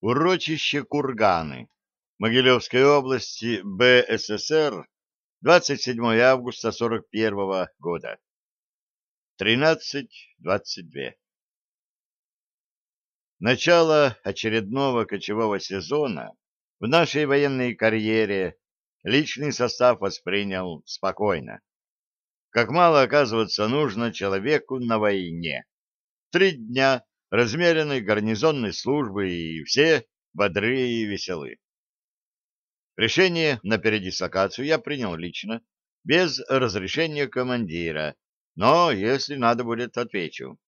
Урочище Курганы. Могилевской области, БССР, 27 августа 41 года. 13.22. Начало очередного кочевого сезона в нашей военной карьере личный состав воспринял спокойно. Как мало, оказывается, нужно человеку на войне. Три дня размеренной гарнизонной службы, и все бодры и веселы. Решение на передислокацию я принял лично, без разрешения командира, но, если надо будет, отвечу.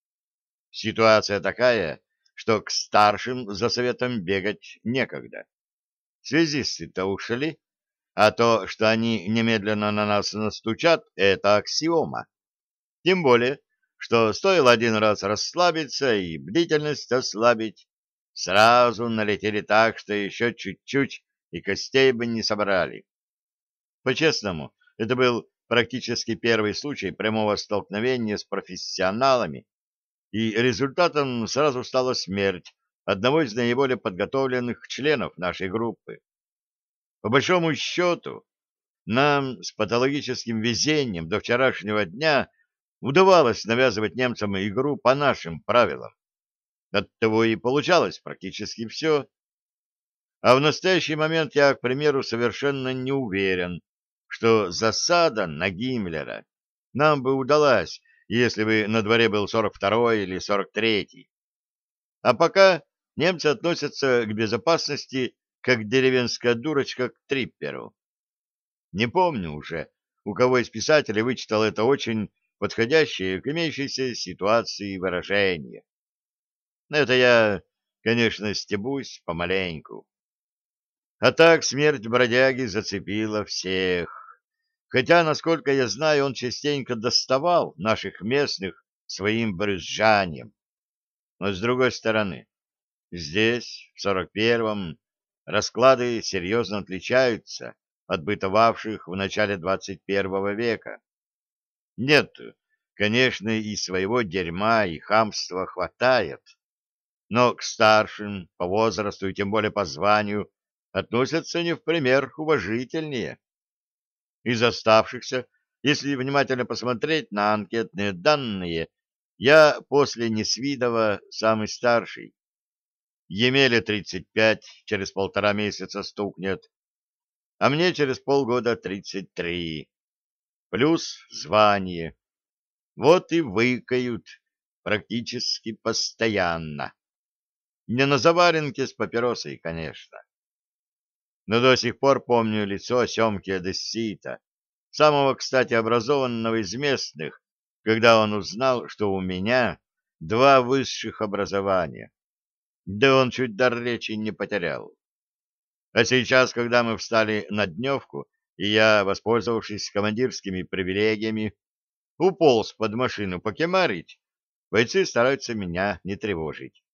Ситуация такая, что к старшим за советом бегать некогда. Связисты-то ушли, а то, что они немедленно на нас настучат, это аксиома. Тем более, что стоило один раз расслабиться и бдительность ослабить, сразу налетели так, что еще чуть-чуть и костей бы не собрали. По-честному, это был практически первый случай прямого столкновения с профессионалами, и результатом сразу стала смерть одного из наиболее подготовленных членов нашей группы. По большому счету, нам с патологическим везением до вчерашнего дня удавалось навязывать немцам игру по нашим правилам. Оттого и получалось практически все. А в настоящий момент я, к примеру, совершенно не уверен, что засада на Гиммлера нам бы удалась, если бы на дворе был 42-й или 43-й. А пока немцы относятся к безопасности как деревенская дурочка к трипперу. Не помню уже, у кого из писателей вычитал это очень подходящее к имеющейся ситуации выражение. Это я, конечно, стебусь помаленьку. А так смерть бродяги зацепила всех. Хотя, насколько я знаю, он частенько доставал наших местных своим брызжанием. Но с другой стороны, здесь, в сорок первом, расклады серьезно отличаются от бытовавших в начале двадцать первого века. Нет, конечно, и своего дерьма и хамства хватает, но к старшим по возрасту и тем более по званию относятся не в пример уважительнее. Из оставшихся, если внимательно посмотреть на анкетные данные, я после Несвидова самый старший. Емеле 35, через полтора месяца стукнет, а мне через полгода 33 плюс звание. Вот и выкают практически постоянно. Не на заваренке с папиросой, конечно. Но до сих пор помню лицо Семки Одессита, самого, кстати, образованного из местных, когда он узнал, что у меня два высших образования. Да он чуть дар речи не потерял. А сейчас, когда мы встали на дневку, и я, воспользовавшись командирскими привилегиями, уполз под машину покемарить, бойцы стараются меня не тревожить.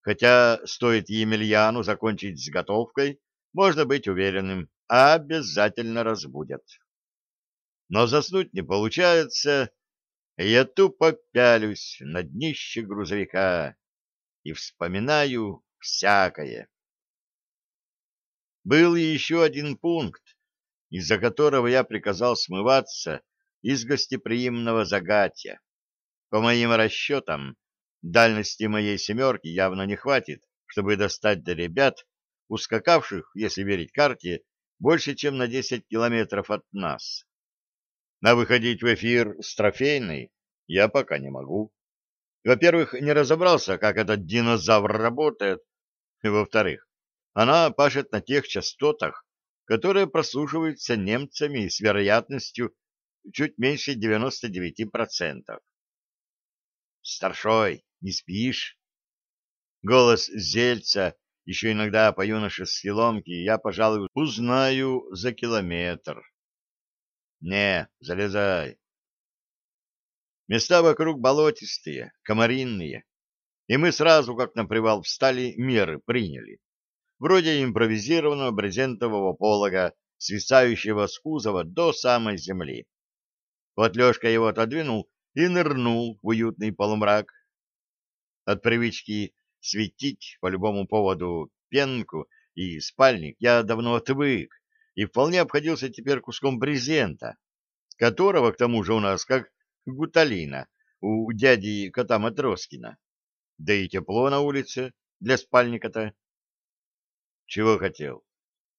Хотя стоит Емельяну закончить с готовкой, можно быть уверенным, обязательно разбудят. Но заснуть не получается, я тупо пялюсь на днище грузовика и вспоминаю всякое. Был еще один пункт, из-за которого я приказал смываться из гостеприимного загатья. По моим расчетам, дальности моей «семерки» явно не хватит, чтобы достать до ребят, ускакавших, если верить карте, больше, чем на 10 километров от нас. На выходить в эфир с трофейной я пока не могу. Во-первых, не разобрался, как этот динозавр работает, во-вторых, она пашет на тех частотах, которые прослушиваются немцами с вероятностью чуть меньше 99%. «Старшой, не спишь?» Голос Зельца, еще иногда по юношеской ломке, я, пожалуй, узнаю за километр. «Не, залезай». Места вокруг болотистые, комаринные, и мы сразу, как на привал встали, меры приняли вроде импровизированного брезентового полога, свисающего с кузова до самой земли. Вот Лешка его отодвинул и нырнул в уютный полумрак. От привычки светить по любому поводу пенку и спальник я давно отвык и вполне обходился теперь куском брезента, которого, к тому же, у нас как гуталина у дяди кота Матроскина. Да и тепло на улице для спальника-то. Чего хотел?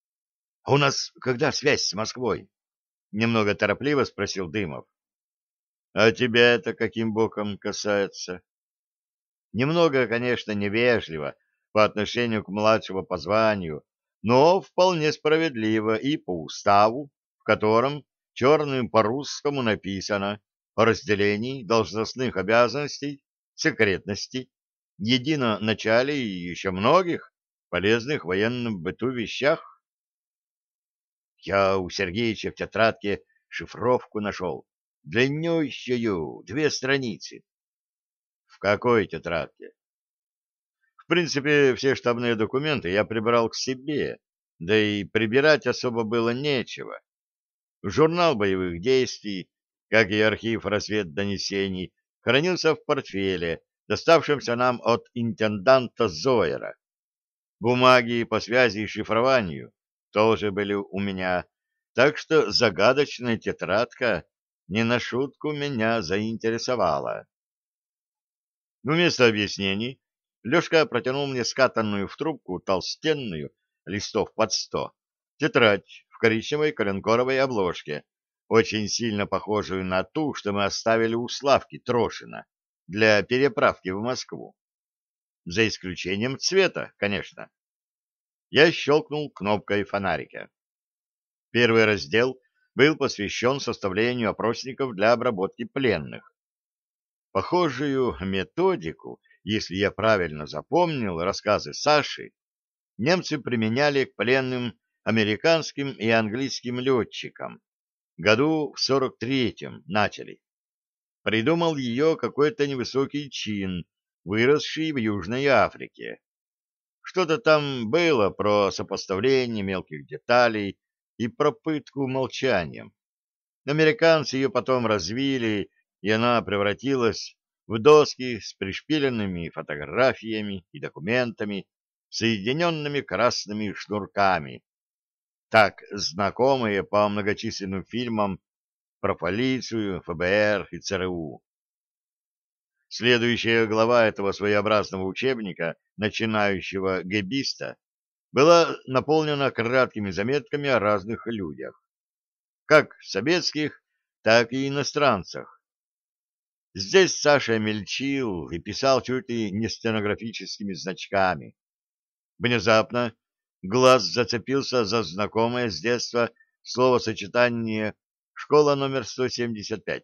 — А у нас когда связь с Москвой? — немного торопливо спросил Дымов. — А тебя это каким боком касается? Немного, конечно, невежливо по отношению к младшему по званию, но вполне справедливо и по уставу, в котором черным по русскому написано о разделении должностных обязанностей, секретности, единоначале и еще многих полезных в военном быту вещах. Я у Сергеевича в тетрадке шифровку нашел, длиннющую, две страницы. В какой тетрадке? В принципе, все штабные документы я прибрал к себе, да и прибирать особо было нечего. Журнал боевых действий, как и архив разведдонесений, хранился в портфеле, доставшемся нам от интенданта Зойера. Бумаги по связи и шифрованию тоже были у меня, так что загадочная тетрадка не на шутку меня заинтересовала. Вместо объяснений Лешка протянул мне скатанную в трубку толстенную, листов под сто, тетрадь в коричневой коленкоровой обложке, очень сильно похожую на ту, что мы оставили у Славки Трошина для переправки в Москву. За исключением цвета, конечно. Я щелкнул кнопкой фонарика. Первый раздел был посвящен составлению опросников для обработки пленных. Похожую методику, если я правильно запомнил рассказы Саши, немцы применяли к пленным американским и английским летчикам. Году в 43-м начали. Придумал ее какой-то невысокий чин, выросший в Южной Африке. Что-то там было про сопоставление мелких деталей и про пытку молчанием. Американцы ее потом развили, и она превратилась в доски с пришпиленными фотографиями и документами, соединенными красными шнурками, так знакомые по многочисленным фильмам про полицию, ФБР и ЦРУ. Следующая глава этого своеобразного учебника начинающего гэбиста была наполнена краткими заметками о разных людях, как советских, так и иностранцах. Здесь Саша мельчил и писал чуть ли не стенографическими значками. Внезапно глаз зацепился за знакомое с детства словосочетание «школа номер 175».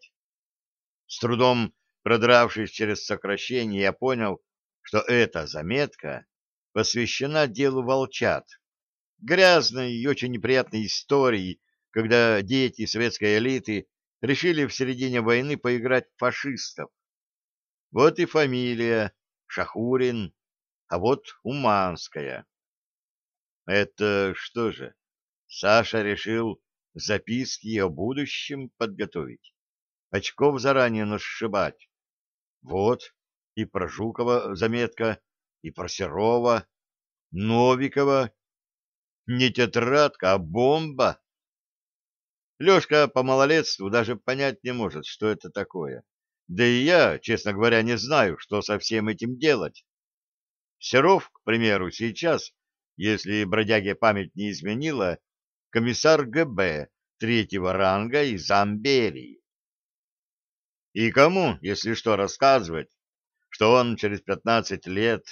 С трудом продравшись через сокращение, я понял, что эта заметка посвящена делу волчат, грязной и очень неприятной истории, когда дети советской элиты решили в середине войны поиграть фашистов. Вот и фамилия Шахурин, а вот Уманская. Это что же, Саша решил записки о будущем подготовить, очков заранее насшибать. Вот и про Жукова заметка, и про Серова, Новикова. Не тетрадка, а бомба. Лешка по малолетству даже понять не может, что это такое. Да и я, честно говоря, не знаю, что со всем этим делать. Серов, к примеру, сейчас если бродяге память не изменила, комиссар ГБ третьего ранга из Амберии. И кому, если что, рассказывать, что он через пятнадцать лет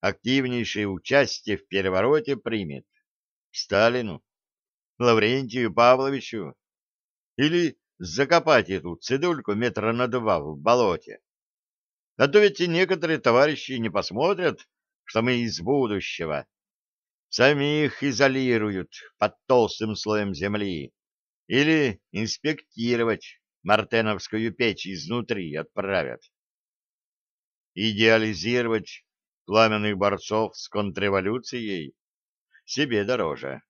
активнейшее участие в перевороте примет? Сталину? Лаврентию Павловичу? Или закопать эту цидульку метра на два в болоте? А то ведь и некоторые товарищи не посмотрят, что мы из будущего, самих изолируют под толстым слоем земли или инспектировать мартеновскую печь изнутри отправят. Идеализировать пламенных борцов с контрреволюцией себе дороже.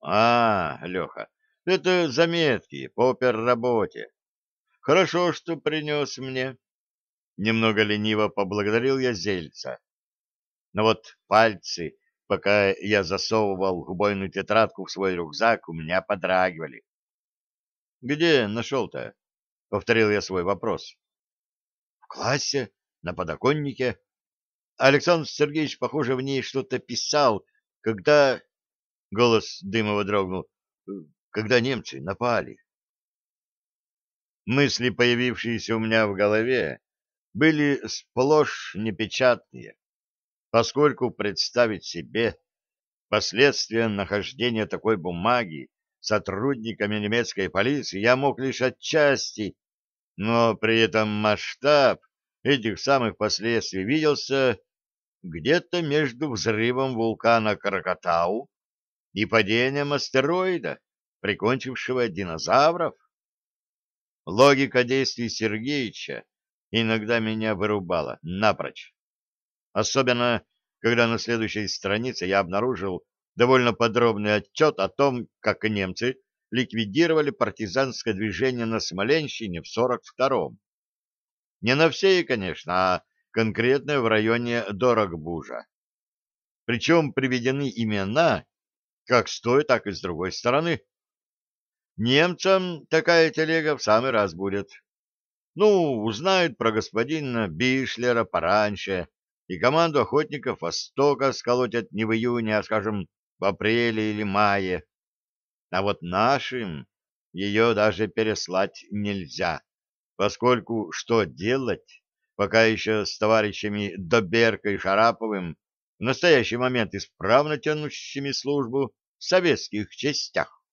А, Леха, это заметки по перработе. Хорошо, что принес мне. Немного лениво поблагодарил я Зельца. Но вот пальцы, пока я засовывал убойную тетрадку в свой рюкзак, у меня подрагивали. — Где нашел-то? — повторил я свой вопрос. — В классе, на подоконнике. Александр Сергеевич, похоже, в ней что-то писал, когда... Голос Дымова дрогнул. Когда немцы напали. Мысли, появившиеся у меня в голове, были сплошь непечатные, поскольку представить себе последствия нахождения такой бумаги сотрудниками немецкой полиции я мог лишь отчасти, но при этом масштаб этих самых последствий виделся где-то между взрывом вулкана Кракатау и падением астероида, прикончившего динозавров. Логика действий Сергеича иногда меня вырубала напрочь. Особенно, когда на следующей странице я обнаружил довольно подробный отчет о том, как немцы ликвидировали партизанское движение на Смоленщине в 42-м. Не на всей, конечно, а конкретно в районе Дорогбужа. Причем приведены имена как с той, так и с другой стороны. Немцам такая телега в самый раз будет. Ну, узнают про господина Бишлера пораньше, и команду охотников Востока сколотят не в июне, а, скажем, в апреле или мае. А вот нашим ее даже переслать нельзя, поскольку что делать, пока еще с товарищами Доберкой и Шараповым в настоящий момент исправно тянущими службу в советских частях?